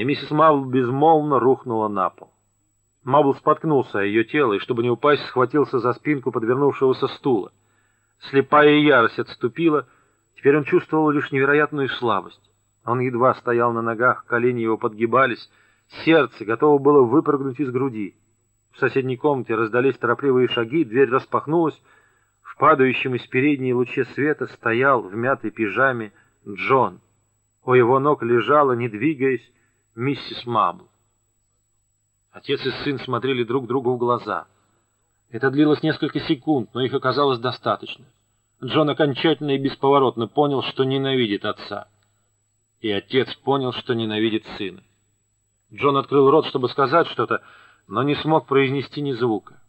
и миссис Мабл безмолвно рухнула на пол. Мабл споткнулся о ее тело и, чтобы не упасть, схватился за спинку подвернувшегося стула. Слепая ярость отступила, теперь он чувствовал лишь невероятную слабость. Он едва стоял на ногах, колени его подгибались, сердце готово было выпрыгнуть из груди. В соседней комнате раздались торопливые шаги, дверь распахнулась. В падающем из передней луче света стоял в мятой пижаме Джон. У его ног лежала, не двигаясь, миссис Мабл. Отец и сын смотрели друг другу в глаза. Это длилось несколько секунд, но их оказалось достаточно. Джон окончательно и бесповоротно понял, что ненавидит отца. И отец понял, что ненавидит сына. Джон открыл рот, чтобы сказать что-то, но не смог произнести ни звука.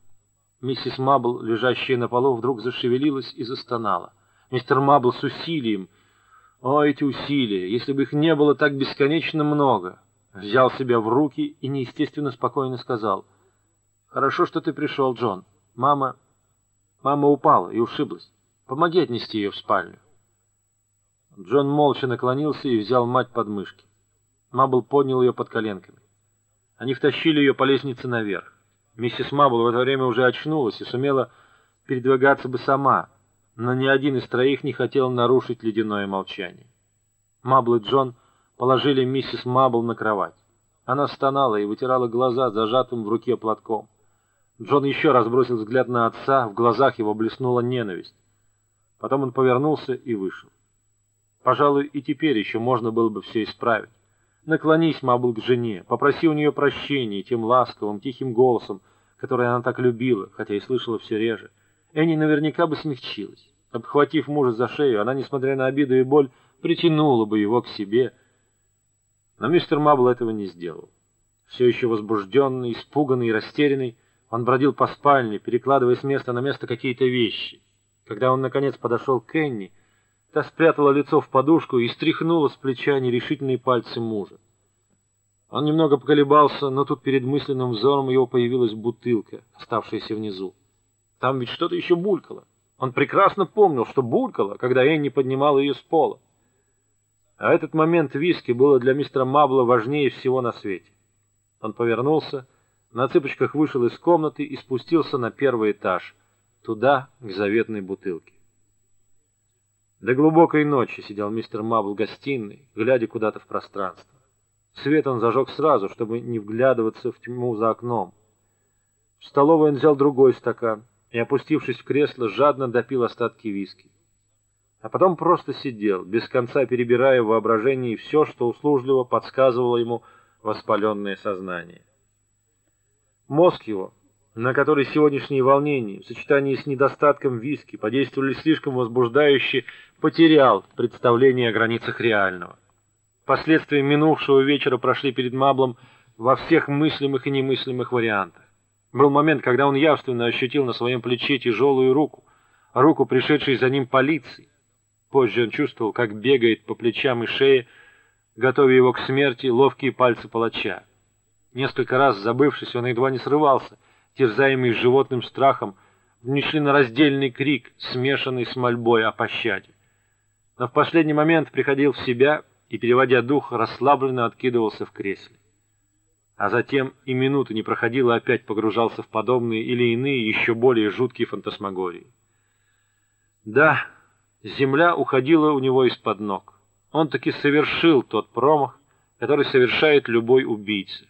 Миссис Мабл, лежащая на полу, вдруг зашевелилась и застонала. Мистер Мабл с усилием, о, эти усилия, если бы их не было так бесконечно много, взял себя в руки и неестественно спокойно сказал, «Хорошо, что ты пришел, Джон. Мама... Мама упала и ушиблась. Помоги отнести ее в спальню». Джон молча наклонился и взял мать под мышки. Мабл поднял ее под коленками. Они втащили ее по лестнице наверх. Миссис Мабл в это время уже очнулась и сумела передвигаться бы сама, но ни один из троих не хотел нарушить ледяное молчание. Мабл и Джон положили миссис Мабл на кровать. Она стонала и вытирала глаза зажатым в руке платком. Джон еще раз бросил взгляд на отца, в глазах его блеснула ненависть. Потом он повернулся и вышел. Пожалуй, и теперь еще можно было бы все исправить. Наклонись, Мабл, к жене, попроси у нее прощения тем ласковым, тихим голосом, который она так любила, хотя и слышала все реже. Энни наверняка бы смягчилась. Обхватив мужа за шею, она, несмотря на обиду и боль, притянула бы его к себе. Но мистер Мабл этого не сделал. Все еще возбужденный, испуганный и растерянный, он бродил по спальне, перекладывая с места на место какие-то вещи. Когда он, наконец, подошел к Энни, Та спрятала лицо в подушку и стряхнула с плеча нерешительные пальцы мужа. Он немного поколебался, но тут перед мысленным взором его появилась бутылка, оставшаяся внизу. Там ведь что-то еще булькало. Он прекрасно помнил, что булькало, когда Энни поднимала ее с пола. А этот момент виски было для мистера Мабла важнее всего на свете. Он повернулся, на цыпочках вышел из комнаты и спустился на первый этаж, туда, к заветной бутылке. До глубокой ночи сидел мистер Мабл в гостиной, глядя куда-то в пространство. Свет он зажег сразу, чтобы не вглядываться в тьму за окном. В столовой он взял другой стакан и, опустившись в кресло, жадно допил остатки виски. А потом просто сидел, без конца перебирая в воображении все, что услужливо подсказывало ему воспаленное сознание. Мозг его на который сегодняшние волнения в сочетании с недостатком виски подействовали слишком возбуждающе, потерял представление о границах реального. Последствия минувшего вечера прошли перед Маблом во всех мыслимых и немыслимых вариантах. Был момент, когда он явственно ощутил на своем плече тяжелую руку, руку, пришедшей за ним полиции. Позже он чувствовал, как бегает по плечам и шее, готовя его к смерти, ловкие пальцы палача. Несколько раз, забывшись, он едва не срывался — терзаемый животным страхом, на раздельный крик, смешанный с мольбой о пощаде. Но в последний момент приходил в себя и, переводя дух, расслабленно откидывался в кресле. А затем и минуты не проходило, опять погружался в подобные или иные, еще более жуткие фантасмагории. Да, земля уходила у него из-под ног. Он таки совершил тот промах, который совершает любой убийца.